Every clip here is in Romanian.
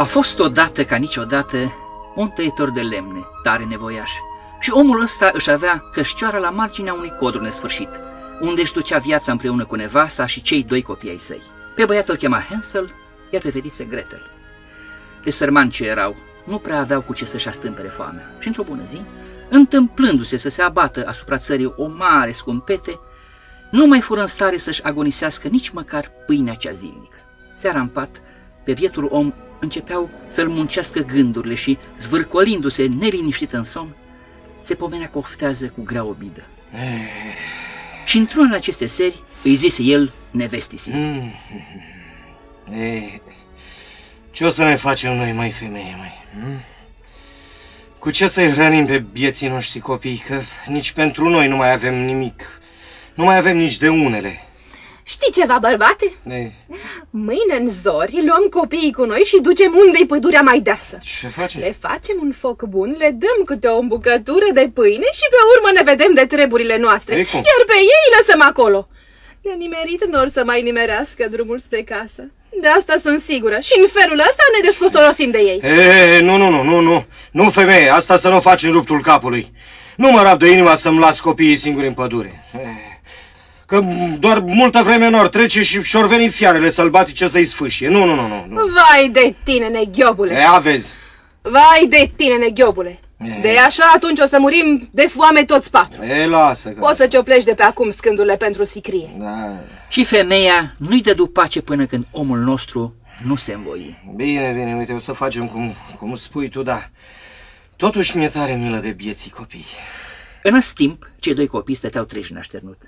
A fost odată ca niciodată un tăietor de lemne, tare nevoiaș. Și omul ăsta își avea cășcioara la marginea unui codru nesfârșit, unde își ducea viața împreună cu nevasta și cei doi copii ai săi. Pe băiat îl chema Hansel, iar pe fetiță Gretel. De sărmani ce erau, nu prea aveau cu ce să-și astâmpere foamea. Și într-o bună zi, întâmplându-se să se abată asupra țării o mare scumpete, nu mai fură în stare să-și agonisească nici măcar pâinea cea zilnică. Seara în pat, pe bietul om începeau să-l muncească gândurile și, zvârcolindu-se neliniștit în somn, se pomenea că oftează cu grea obidă. Și într-una din aceste seri îi zise el nevestisii. Mm. E, ce o să ne facem noi, mai femeie, mai? Mm? Cu ce să-i hrănim pe bieții noștri copii? Că nici pentru noi nu mai avem nimic. Nu mai avem nici de unele. Știi ceva, bărbate? E, Mâine în zori luăm copiii cu noi și ducem unde-i pădurea mai deasă. ce facem? Le facem un foc bun, le dăm câte o bucătură de pâine și pe urmă ne vedem de treburile noastre. Ei, cum? Iar pe ei îi lăsăm acolo. De nimerit nu or să mai nimerească drumul spre casă. De asta sunt sigură. Și în felul ăsta ne descotorosim de ei. E, nu, nu, nu, nu, nu. Nu, femeie, asta să nu faci în ruptul capului. Nu mă rabdă inima să-mi las copiii singuri în pădure. E, că doar multă vreme nor trece și și-or veni fiarele sălbatice să-i sfâșie. Nu, nu, nu, nu. nu. Vai de tine, neghiobule! E, aveți. Vai de tine, neghiobule! E. De așa atunci o să murim de foame toți patru. E, lasă că... Poți să cioplești de pe acum scândurile pentru sicrie. Da. Și femeia nu-i dădu pace până când omul nostru nu se învoi. Bine, bine, uite, o să facem cum, cum spui tu, da. Totuși mi-e tare milă de bieții copii. În acest timp, cei doi copii stăteau treji în așternut,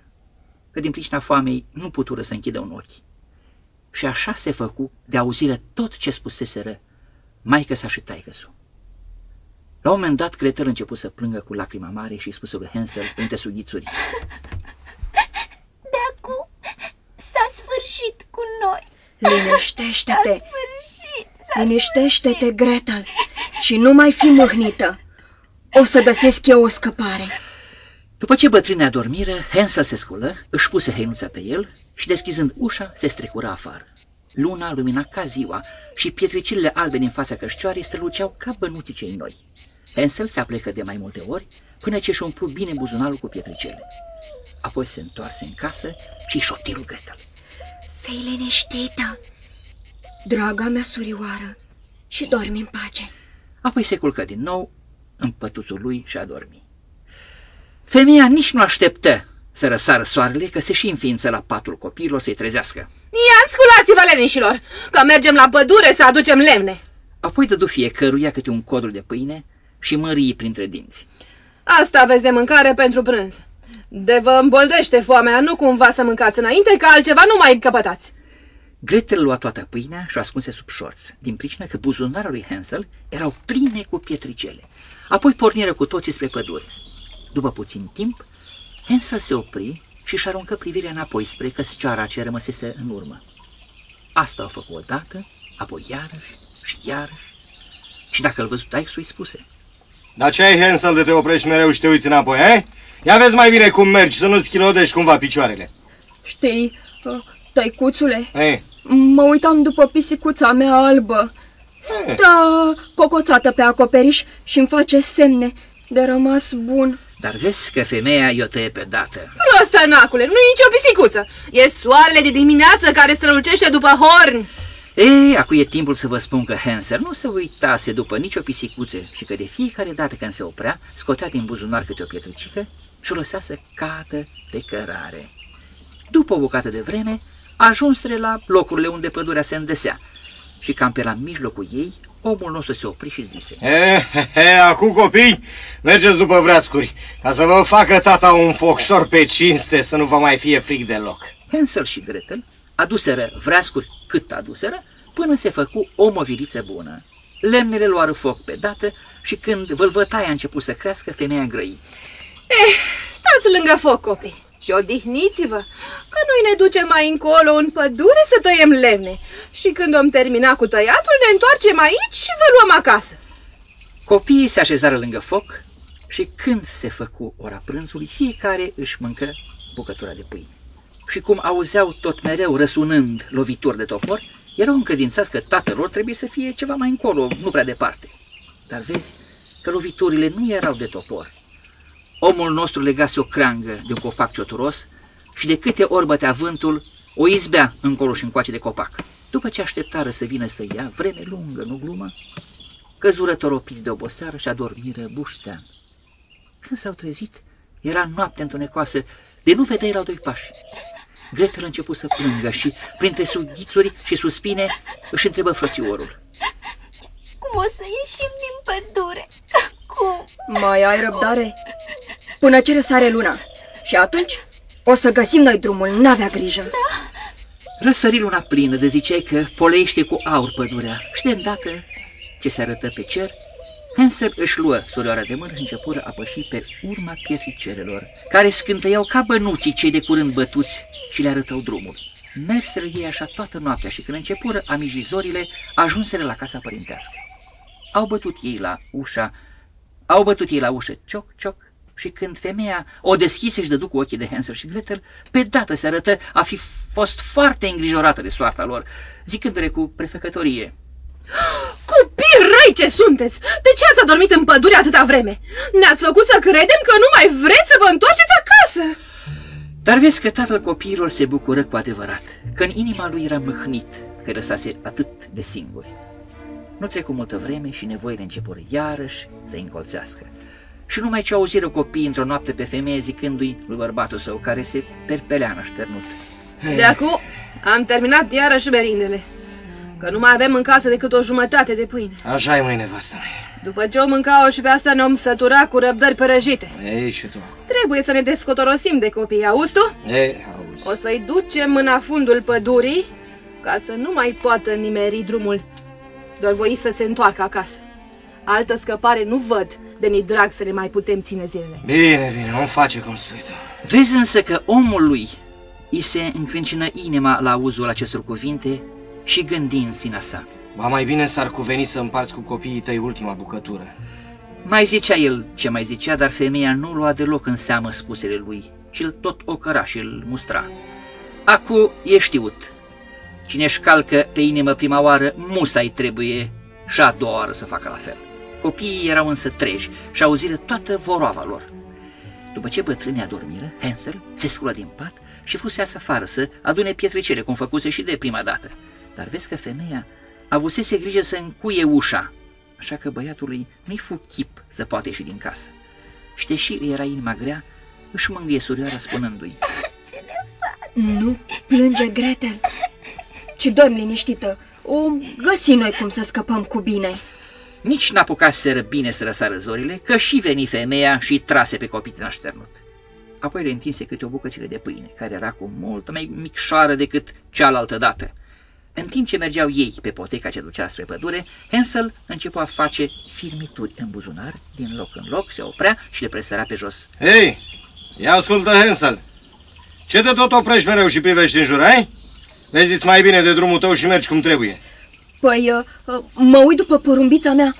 că din pricina foamei nu putură să închidă un ochi. Și așa se făcu de auzire tot ce spuseseră maică sa și taică -su. La un moment dat, Gretel început să plângă cu lacrima mare și spuse lui Hansel printre sughițuri. De acum s-a sfârșit cu noi. S-a Liniștește-te, sfârșit. S-a liniștește-te, Gretel, și nu mai fi mâhnită. O să găsesc eu o scăpare. După ce bătrânea dormiră, Hansel se sculă, își puse hăinuța pe el și deschizând ușa, se strecură afară. Luna lumina ca ziua și pietricile albe din fața cășcioarei străluceau ca bănuții cei noi. Hansel se aplecă de mai multe ori până ce își umplu bine buzunarul cu pietricele. Apoi se întoarse în casă și șopti lui Gretel. Fei liniștită, draga mea surioară, și dormi în pace. Apoi se culcă din nou în pătuțul lui și a dormi. Femeia nici nu așteptă să răsară soarele, că se și înființă la patul copiilor să-i trezească. Ia, sculați-vă, lenișilor, că mergem la pădure să aducem lemne. Apoi dădu fiecăruia câte un codru de pâine și mării printre dinți. Asta aveți de mâncare pentru prânz. De vă îmboldește foamea, nu cumva să mâncați înainte, că altceva nu mai căpătați. Gretel lua toată pâinea și o ascunse sub șorț, din pricina că buzunarul lui Hansel erau pline cu pietricele. Apoi porniră cu toții spre pădure. După puțin timp, Hansel se opri și își aruncă privirea înapoi spre căscioara ce rămăsese în urmă. Asta o făcut odată, apoi iarăși și iarăși. Și dacă îl văzut taicu îi spuse. Dar ce ai, Hansel, de te oprești mereu și te uiți înapoi, eh? Ia vezi mai bine cum mergi, să nu-ți chilodești cumva picioarele. Știi, uh, tăicuțule, Ei, mă uitam după pisicuța mea albă. Stă cocoțată pe acoperiș și îmi face semne de rămas bun. Dar vezi că femeia i-o tăie pe dată. Prostănacule, nu e nicio pisicuță. E soarele de dimineață care strălucește după horni. Ei, acum e timpul să vă spun că Hansel nu se uitase după nicio pisicuță și că de fiecare dată când se oprea, scotea din buzunar câte o pietricică și o lăsa să cadă pe cărare. După o bucată de vreme, ajunseră la locurile unde pădurea se îndesea și cam pe la mijlocul ei, omul nostru se opri și zise he, he, he, acum copii, mergeți după vreascuri, ca să vă facă tata un focșor pe cinste, să nu vă mai fie fric deloc. Hansel și Gretel aduseră vreascuri cât aduseră, până se făcu o moviliță bună. Lemnele luară foc pe dată și când vâlvătaia a început să crească, femeia grăi. Eh, stați lângă foc, copii, și odihniți-vă, că noi ne ducem mai încolo în pădure să tăiem lemne. Și când om termina cu tăiatul, ne întoarcem aici și vă luăm acasă. Copiii se așezară lângă foc și când se făcu ora prânzului, fiecare își mâncă bucătura de pâine. Și cum auzeau tot mereu răsunând lovituri de topor, Erau încredințați că tatăl lor trebuie să fie ceva mai încolo, nu prea departe. Dar vezi că loviturile nu erau de topor. Omul nostru legase o creangă de un copac cioturos și de câte ori bătea vântul, o izbea încolo și încoace de copac. După ce așteptară să vină să ia, vreme lungă, nu glumă, căzură toropiți de oboseară și adormiră buștean. Când s-au trezit, era noapte întunecoasă, de nu vedeai la doi pași. Gretel a început să plângă și, printre sughițuri și suspine, își întrebă frățiorul. Cum o să ieșim din pădure? Cum? Mai ai răbdare? Până ce răsare luna. Și atunci o să găsim noi drumul, n-avea grijă. Da. Răsări luna plină de ziceai că poleiește cu aur pădurea și de îndată ce se arătă pe cer, Hansel își luă surioara de mână și începură a păși pe urma pietricelelor, care scântăiau ca bănuții cei de curând bătuți și le arătau drumul. Merseră ei așa toată noaptea și când începură amijizorile, ajunseră la casa părintească. Au bătut ei la ușa, au bătut ei la ușă, cioc, cioc, și când femeia o deschise și dădu cu ochii de Hansel și Gretel, pe dată se arătă a fi fost foarte îngrijorată de soarta lor, zicându-le cu prefecătorie. Copii răi ce sunteți! De ce ați adormit în pădure atâta vreme? Ne-ați făcut să credem că nu mai vreți să vă întoarceți acasă! Dar vezi că tatăl copiilor se bucură cu adevărat, că în inima lui era mâhnit că lăsase atât de singuri. Nu trecu multă vreme și nevoile începură iarăși să încolțească. Și numai ce auziră copiii într-o noapte pe femeie zicându-i lui bărbatul său, care se perpelea așternut. De acum am terminat iarăși merindele. Că nu mai avem în casă decât o jumătate de pâine. Așa e, mai nevastă mea. După ce o mâncau și pe asta ne-om sătura cu răbdări părăjite. Ei, și tu. Trebuie să ne descotorosim de copii, auzi tu? Ei, auzi. O să-i ducem în afundul pădurii ca să nu mai poată nimeri drumul. Doar voi să se întoarcă acasă. Altă scăpare nu văd, de ni drag să le mai putem ține zilele. Bine, bine, vom face cum spui tu. Vezi însă că omul lui îi se încrâncină inima la auzul acestor cuvinte și gândi în sinea sa. Ba mai bine s-ar cuveni să împarți cu copiii tăi ultima bucătură. Mai zicea el ce mai zicea, dar femeia nu lua deloc în seamă spusele lui, ci îl tot ocăraș și îl mustra. Acu e știut. Cine își calcă pe inimă prima oară, musai trebuie și a doua oară să facă la fel. Copiii erau însă treji și auziră toată voroava lor. După ce bătrânii adormiră, Hansel se sculă din pat și fusese afară să adune pietricele, cum făcuse și de prima dată. Dar vezi că femeia avusese grijă să încuie ușa, așa că băiatului nu-i fu chip să poate ieși din casă. Și deși îi era inima grea, își mângâie surioara spunându-i Ce ne faci? Nu plânge Gretel, ci dormi liniștită. O găsi noi cum să scăpăm cu bine. Nici n-apucaseră bine să răsară zorile, că și veni femeia și trase pe copii din așternut. Apoi le întinse câte o bucățică de pâine, care era cu mult mai micșoară decât cealaltă dată. În timp ce mergeau ei pe poteca ce ducea spre pădure, Hansel începu a face firmituri în buzunar, din loc în loc, se oprea și le presăra pe jos. Hei, ia ascultă, Hansel. Ce te tot oprești mereu și privești în jur, ai? Vezi mai bine de drumul tău și mergi cum trebuie. Păi, uh, uh, mă uit după porumbița mea,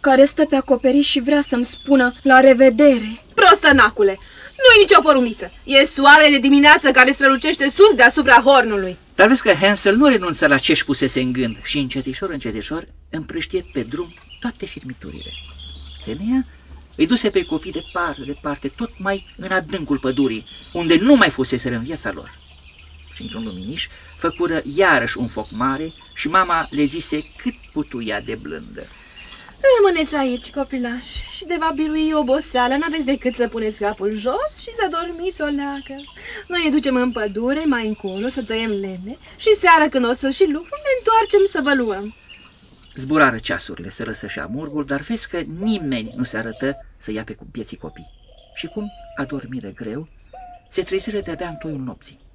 care stă pe acoperiș și vrea să-mi spună la revedere. Prostănacule, nu-i nicio porumiță. E soarele de dimineață care strălucește sus deasupra hornului. Dar vezi că Hansel nu renunță la ce-și pusese în gând și încetișor, încetișor împrăștie pe drum toate firmiturile. Femeia îi duse pe copii departe, departe, tot mai în adâncul pădurii, unde nu mai fusese în viața lor. Și într-un luminiș făcură iarăși un foc mare și mama le zise cât putuia de blândă. Rămâneți aici, copilași, și de va birui oboseala, n-aveți decât să puneți capul jos și să dormiți o leacă. Noi ne ducem în pădure, mai încolo, să tăiem lemne și seara când o să și lucru, ne întoarcem să vă luăm. Zburară ceasurile, să răsășea murgul, dar vezi că nimeni nu se arătă să ia pe cu vieții copii. Și cum adormire greu, se treziră de-abia în toiul nopții.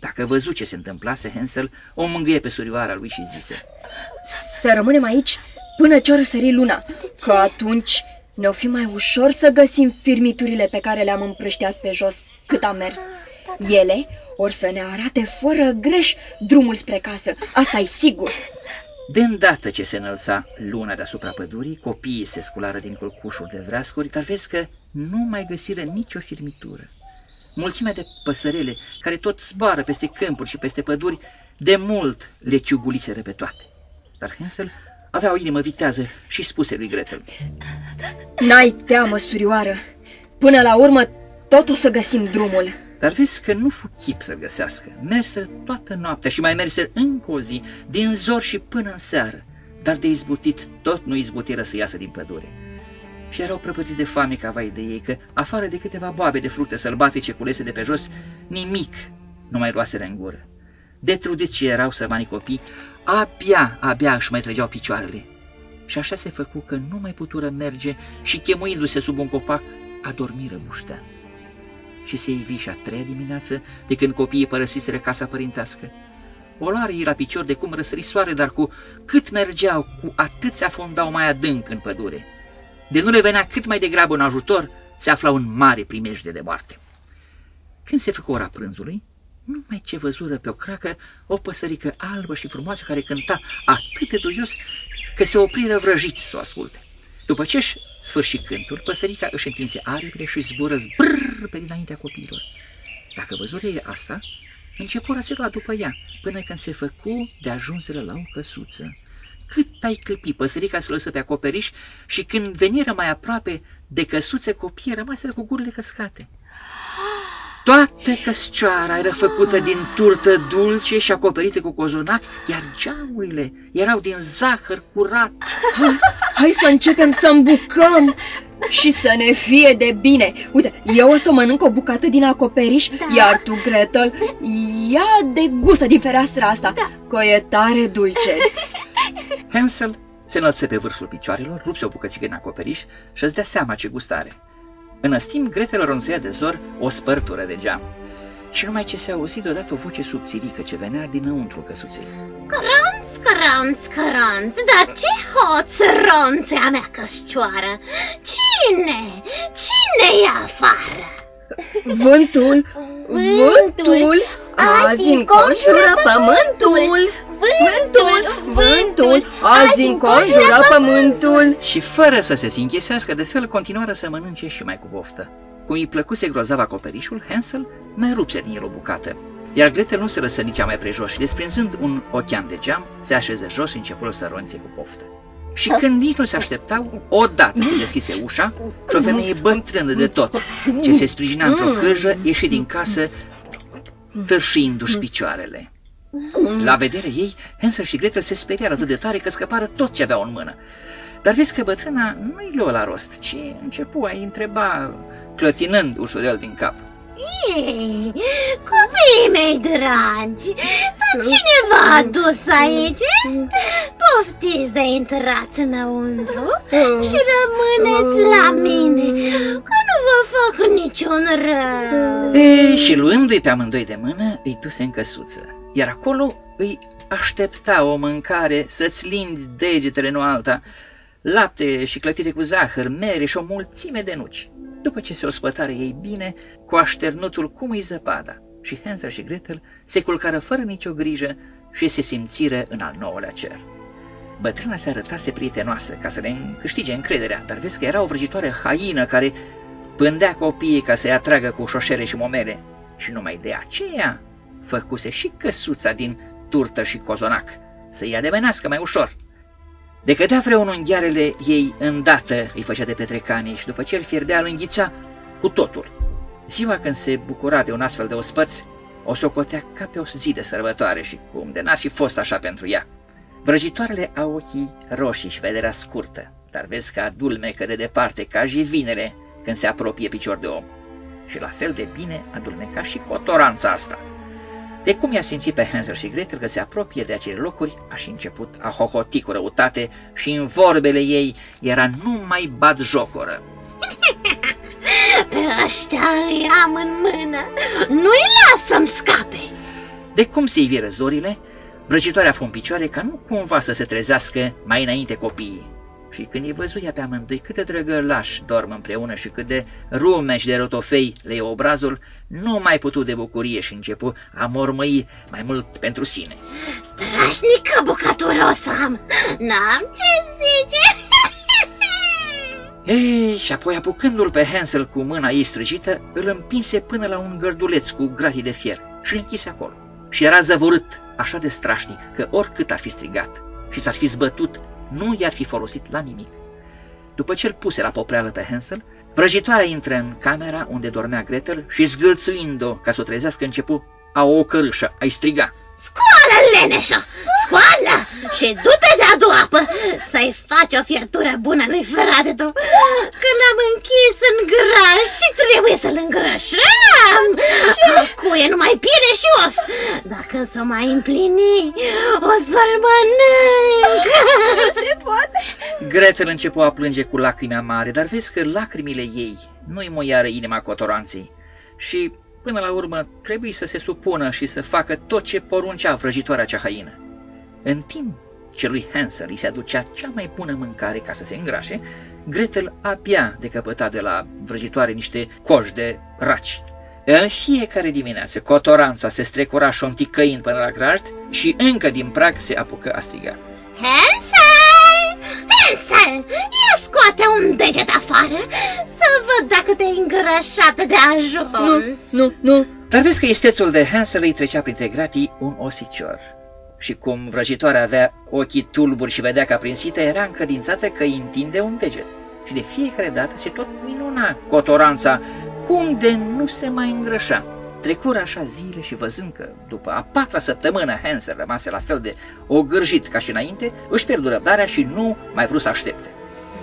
Dacă văzut ce se întâmplase, Hansel o mângâie pe surioara lui și zise Să rămânem aici până ce o răsări luna, că atunci ne-o fi mai ușor să găsim firmiturile pe care le-am împrășteat pe jos cât am mers. Ele or să ne arate fără greș drumul spre casă, asta e sigur. De îndată ce se înălța luna deasupra pădurii, copiii se sculară din culcușul de vreascuri, dar vezi că nu mai găsiră nicio firmitură. Mulțimea de păsărele care tot zboară peste câmpuri și peste păduri, de mult le ciuguliseră pe toate. Dar Hansel avea o inimă vitează și spuse lui Gretel. N-ai teamă, surioară. Până la urmă, tot o să găsim drumul. Dar vezi că nu fu chip să găsească. Merse toată noaptea și mai merse încă o zi, din zor și până în seară. Dar de izbutit, tot nu izbutiră să iasă din pădure. Și erau prăpătiți de foame ca vai de ei, că, afară de câteva boabe de fructe sălbatice culese de pe jos, nimic nu mai luaseră în gură. De trudit ce erau sărmanii copii, abia, abia își mai trăgeau picioarele. Și așa se făcu că nu mai putură merge și chemuindu-se sub un copac, adormiră muștean și se ivi și a treia dimineață de când copiii părăsiseră casa părintească. O luare la picior de cum răsări soare, dar cu cât mergeau, cu atât se afundau mai adânc în pădure. De nu le venea cât mai degrabă un ajutor, se aflau în mare primejde de moarte. Când se făcu ora prânzului, numai ce văzură pe o cracă o păsărică albă și frumoasă care cânta atât de duios că se opriră vrăjiți să o asculte. După ce își sfârși cântul, păsărica își întinse aripile și zbură zbrrr pe dinaintea copiilor. Dacă văzură ei asta, începură să lua după ea, până când se făcu de ajunseră la o căsuță. Cât ai clipi, păsărica se lăsă pe acoperiș și când veniră mai aproape de căsuțe, copiii rămaseră cu gurile căscate. Toată căscioara era făcută din turtă dulce și acoperită cu cozonac, iar geamurile erau din zahăr curat. Hai să începem să îmbucăm și să ne fie de bine. Uite, eu o să mănânc o bucată din acoperiș, da. iar tu, Gretel, ia de gustă din fereastra asta, da. că e tare dulce. Hansel se înălță pe vârful picioarelor, rupse o bucățică din acoperiș și îți dea seama ce gustare. Înăstim Gretel ronțăia de zor o spărtură de geam. Și numai ce se auzi deodată o voce subțirică ce venea dinăuntru căsuței. Căranț, căranț, căranț, dar ce hoț ronțea mea cășcioară? Cine? Cine e afară? Vântul, vântul, azi înconjură pământul. Vântul, vântul, azi înconjură pământul. Și fără să se sinchesească, de fel continuară să mănânce și mai cu boftă. Cum îi plăcuse grozav acoperișul, Hansel mai rupse din el o bucată, iar Gretel nu se lăsă nici mai prejos și, desprinzând un ochean de geam, se așeze jos și începură să ronțe cu poftă. Și când nici nu se așteptau, odată se deschise ușa și o femeie bătrână de tot, ce se sprijina într-o cârjă, ieși din casă, târșindu-și picioarele. La vederea ei, Hansel și Gretel se speriară atât de tare că scăpară tot ce aveau în mână. Dar vezi că bătrâna nu-i luă la rost, ci începu a întreba, clătinând ușurel din cap. Ei, copiii mei dragi, dar cineva a dus aici? Poftiți de intrați înăuntru și rămâneți la mine, că nu vă fac niciun rău. E, și luându-i pe amândoi de mână, îi duse în căsuță iar acolo îi aștepta o mâncare să-ți lindi degetele, nu alta, lapte și clătire cu zahăr, mere și o mulțime de nuci. După ce se ospătare ei bine, cu așternutul cum îi zăpada, și Hansel și Gretel se culcară fără nicio grijă și se simțiră în al nouălea cer. Bătrâna se arătase prietenoasă ca să le câștige încrederea, dar vezi că era o vrăjitoare haină care pândea copiii ca să-i atragă cu șoșere și momele. Și numai de aceea făcuse și căsuța din turtă și cozonac, să-i ademenească mai ușor. De cădea vreunul în ghearele ei îndată îi făcea de petrecanie și după ce îl fierdea îl înghița cu totul. Ziua când se bucura de un astfel de ospăț, o socotea ca pe o zi de sărbătoare și cum de n-ar fi fost așa pentru ea. Vrăjitoarele au ochii roșii și vederea scurtă, dar vezi că adulmecă de departe ca jivinele când se apropie picior de om. Și la fel de bine adulmeca și cotoranța asta. De cum i-a simțit pe Hansel și Gretel că se apropie de acele locuri, a și început a hohoti cu răutate și în vorbele ei era numai bat jocoră. Pe ăștia îi am în mână, nu-i las să-mi scape! De cum se iviră zorile, vrăjitoarea fu în picioare ca nu cumva să se trezească mai înainte copiii. Și când îi văzuia pe amândoi cât de drăgălași dorm împreună și cât de rume și de rotofei le e obrazul, nu mai putu de bucurie și începu a mormăi mai mult pentru sine. Strașnică bucătură o să am, n-am ce zice! Ei, și apoi apucându-l pe Hansel cu mâna ei străjită, îl împinse până la un gărduleț cu gratii de fier și îl închise acolo. Și era zăvorât așa de strașnic că oricât ar fi strigat și s-ar fi zbătut, nu i-ar fi folosit la nimic. După ce îl puse la popreală pe Hansel, vrăjitoarea intră în camera unde dormea Gretel și zgâlțuind-o ca să o trezească începu a o cărâșă, a-i striga. Scoală, leneșă! Scoală! Și du-te de adu apă să-i faci o fiertură bună lui frate tău Că l-am închis în graș și trebuie să-l îngrășăm Cu e numai piele și os Dacă s-o mai împlini, o să-l mănânc Nu se poate! Gretel începu a plânge cu lacrimea mare, dar vezi că lacrimile ei nu-i moiară inima cotoranței și Până la urmă, trebuie să se supună și să facă tot ce poruncea vrăjitoarea cea haină. În timp ce lui Hansel îi se aducea cea mai bună mâncare ca să se îngrașe, Gretel abia decăpăta de la vrăjitoare niște coși de raci. În fiecare dimineață, cotoranța se strecura șonticăind până la grajd și încă din prag se apucă a striga. Hansel! Hansel! Ia scoate un deget afară să văd dacă te-ai îngrășat de ajuns. Nu, nu, nu. Dar vezi că istețul de Hansel îi trecea printre gratii un osicior. Și cum vrăjitoarea avea ochii tulburi și vedea ca prinsită, era încredințată că îi întinde un deget. Și de fiecare dată se tot minuna cotoranța cum de nu se mai îngrășa. Trecură așa zile și văzând că după a patra săptămână Hansel rămase la fel de ogârjit ca și înainte, își pierdu răbdarea și nu mai vrut să aștepte.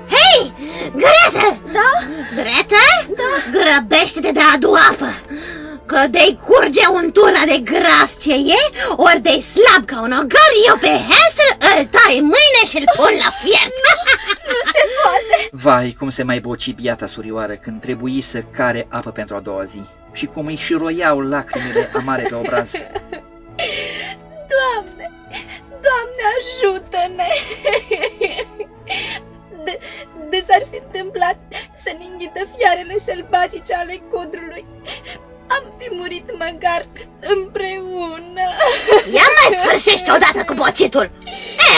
Hei, Gretel! Da? Gretel? Da? Grăbește-te de adu apă! Că de curge untura de gras ce e, ori de slab ca un ogar, eu pe Hansel îl tai mâine și îl pun la fiert. Nu se poate! Vai, cum se mai boci biata surioară când trebuie să care apă pentru a doua zi și cum îi șiroiau lacrimile amare pe obraz. Doamne, Doamne ajută-ne! De, de s-ar fi întâmplat să ne înghită fiarele sălbatice ale codrului, am fi murit măcar împreună. Ia mai sfârșește odată cu bocitul! E,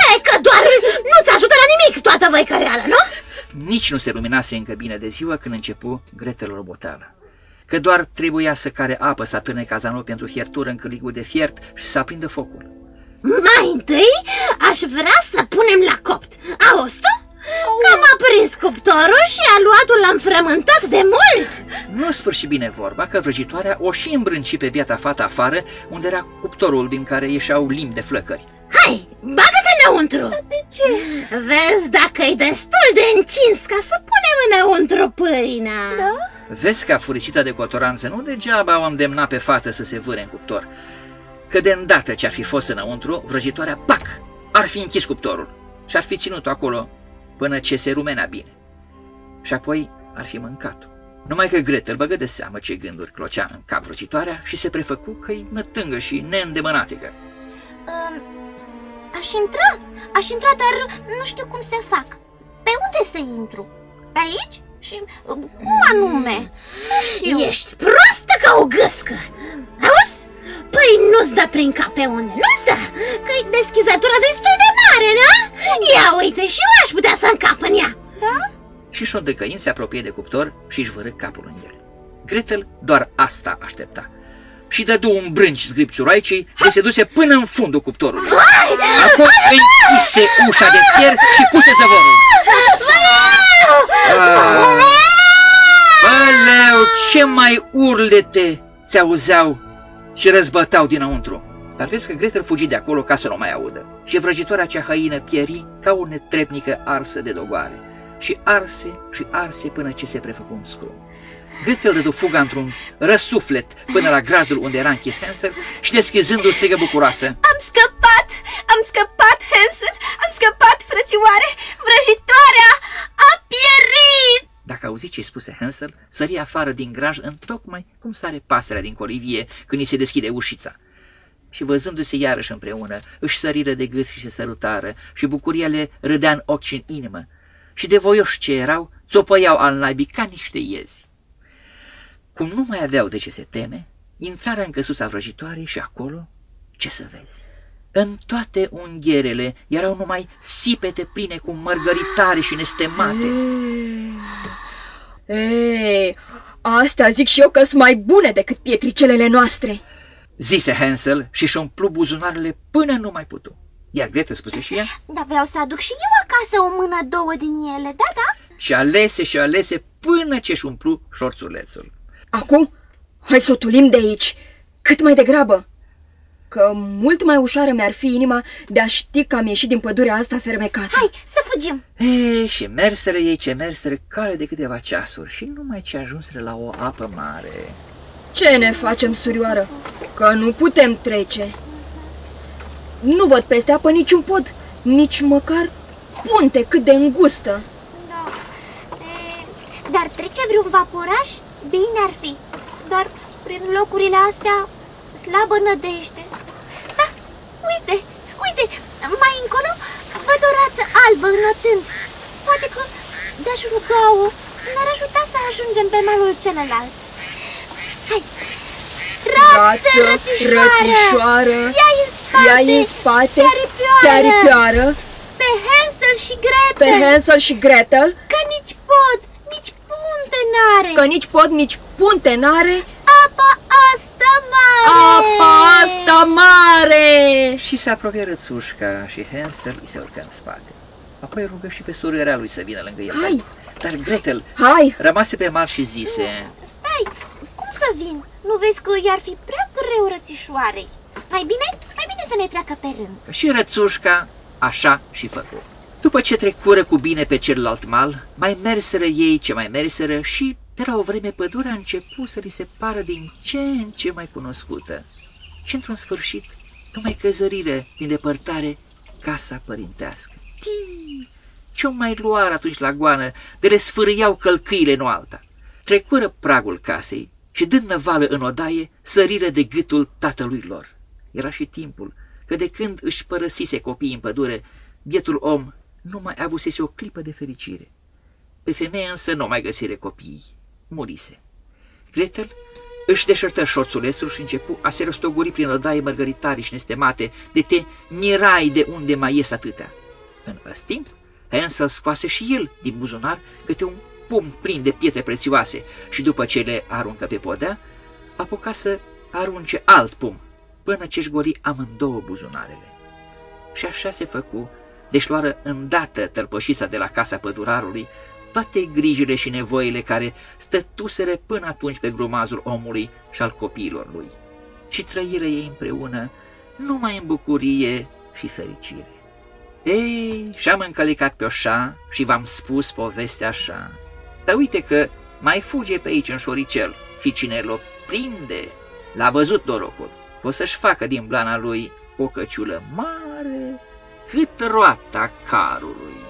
e, că doar nu-ți ajută la nimic toată văicăreala, nu? Nici nu se luminase încă bine de ziua când începu Gretel roboteală. Că doar trebuia să care apă să atâne cazanul pentru fiertură în cârligul de fiert și să aprindă focul. Mai întâi aș vrea să punem la copt. Auzi tu? Că m-a prins cuptorul și aluatul l-am frământat de mult. Nu sfârși bine vorba că vrăjitoarea o și îmbrânci pe biata fată afară, unde era cuptorul din care ieșeau limbi de flăcări. Hai, bagă-te înăuntru! De ce? Vezi dacă e destul de încins ca să punem înăuntru pâinea. Da? Vezi că furisită de cotoranță nu degeaba o îndemna pe fată să se vâre în cuptor. Că de îndată ce ar fi fost înăuntru, vrăjitoarea, pac, ar fi închis cuptorul și ar fi ținut acolo până ce se rumenea bine. Și apoi ar fi mâncat-o. Numai că Gretel băgă de seamă ce gânduri clocea în cap vrăjitoarea și se prefăcu că-i nătângă și neîndemânatică. Um, aș intra, aș intra, dar nu știu cum să fac. Pe unde să intru? Pe aici? Și uh, cum anume? Nu știu. Ești proastă ca o gâscă. Auzi? Păi nu-ți dă prin cap pe unde, nu-ți dă, că-i deschizătura destul de mare, nu? Ia uite și eu aș putea să încap în ea. Da? Și șodăcăind se apropie de cuptor și își vără capul în el. Gretel doar asta aștepta. Și dădu un brânci zgripciuroaicei de se duse până în fundul cuptorului. Apoi închise ușa de fier și puse zăvorul. Aleu, ce mai urlete se auzeau și răzbătau dinăuntru. Dar vezi că Gretel fugi de acolo ca să nu mai audă. Și vrăjitoarea cea hăină pieri ca o netrebnică arsă de dogoare. Și arse și arse până ce se prefăcu un scrum. Gretel dădu fuga într-un răsuflet până la gradul unde era închis Hansel și deschizându-l strigă bucuroasă. Am scăpat! Am scăpat, Hansel! Am scăpat, frățioare! Vrăjitoarea a pierit! Dacă auzi ce spuse Hansel, sări afară din graj în tocmai cum sare pasărea din colivie când îi se deschide ușița. Și văzându-se iarăși împreună, își săriră de gât și se sărutară și bucuria le râdea în ochi și în inimă. Și de voioși ce erau, țopăiau al naibii ca niște iezi. Cum nu mai aveau de ce se teme, intrară în căsuța vrăjitoarei și acolo, ce să vezi? În toate ungherele erau numai sipete pline cu mărgăritare și nestemate. Ei, asta zic și eu că sunt mai bune decât pietricelele noastre. Zise Hansel și-și umplu buzunarele până nu mai putu. Iar Greta spuse și ea Dar vreau să aduc și eu acasă o mână, două din ele, da, da? și alese și alese până ce-și umplu șorțulețul. Acum, hai să o tulim de aici, cât mai degrabă. Că mult mai ușoară mi-ar fi inima de a ști că am ieșit din pădurea asta fermecată. Hai, să fugim! E, și merseră ei ce merseră cale de câteva ceasuri și numai ce ajunseră la o apă mare. Ce ne facem, surioară? Că nu putem trece. Nu văd peste apă niciun pod, nici măcar punte cât de îngustă. Da. E, dar trece vreun vaporaș? Bine ar fi. Dar prin locurile astea, slabă nădejde. Da, uite, uite, mai încolo văd o rață albă înotând. Poate că de-aș ruga-o, ne-ar ajuta să ajungem pe malul celălalt. Hai! Rață, rățișoară! rățișoară, Ia-i în spate! ia în spate, Te aripioară! te aripioară, Pe Hansel și Gretel! pe Hansel și Gretel, Că nici pod, nici punte n-are! că nici pod, nici punte n-are, Apa asta mare! apa asta mare! Și se apropie rățușca și Hansel îi se urcă în spate. Apoi rugă și pe surioarea lui să vină lângă el. Hai! Dar Gretel Hai, rămase pe mal și zise Stai, cum să vin? Nu vezi că i-ar fi prea greu rățișoarei? Mai bine, mai bine să ne treacă pe rând. și rățușca așa și făcu. După ce trecură cu bine pe celălalt mal, mai merseră ei ce mai merseră și de la o vreme pădurea a început să li se pară din ce în ce mai cunoscută. Și într-un sfârșit, numai căzărire din depărtare casa părintească. Tii! Ce-o mai luar atunci la goană, de le sfârâiau călcâile nu alta. Trecură pragul casei și dând năvală în odaie, săriră de gâtul tatălui lor. Era și timpul, că de când își părăsise copiii în pădure, bietul om nu mai avusese o clipă de fericire. Pe femeie însă nu mai găsire copiii. Murise. Gretel își deșertă șorțulețul și începu a se răstogori prin odaie mărgăritare și nestemate, de te mirai de unde mai ies atâtea. În ăst timp, Hansel scoase și el din buzunar câte un pumn plin de pietre prețioase și după ce le aruncă pe podea, apuca să arunce alt pum, până ce-și goli amândouă buzunarele. Și așa se făcu, deci luară îndată tălpășița de la casa pădurarului toate grijile și nevoile care stătuseră până atunci pe grumazul omului și al copiilor lui. Și trăiră ei împreună numai în bucurie și fericire. Ei, și-am încălicat pe oșa și v-am spus povestea așa. Dar uite că mai fuge pe aici un șoricel și cine l-o prinde, l-a văzut dorocul. O să-și facă din blana lui o căciulă mare cât roata carului.